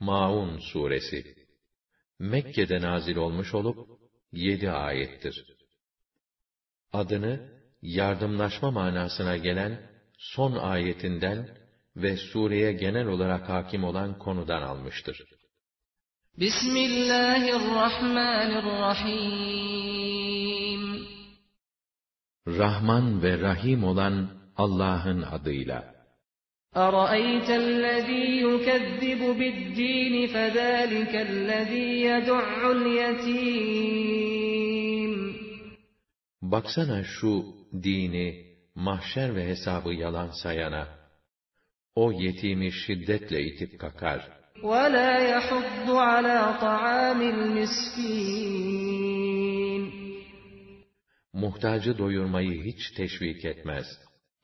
Maun suresi Mekke'de nazil olmuş olup yedi ayettir. Adını yardımlaşma manasına gelen son ayetinden ve sureye genel olarak hakim olan konudan almıştır. Bismillahirrahmanirrahim. Rahman ve Rahim olan Allah'ın adıyla. أَرَأَيْتَ الَّذ۪ي يُكَذِّبُ بِالدِّينِ فَذَٰلِكَ الَّذ۪ي يَدُعُّ الْيَت۪يمِ Baksana şu dini, mahşer ve hesabı yalan sayana. O yetimi şiddetle itip kakar. وَلَا يَحُضُّ عَلَى طَعَامِ الْمِسْكِينِ Muhtacı doyurmayı hiç teşvik etmez.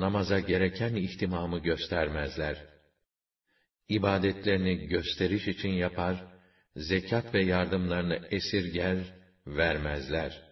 namaza gereken ihtimamı göstermezler. İbadetlerini gösteriş için yapar, zekat ve yardımlarını esirger, vermezler.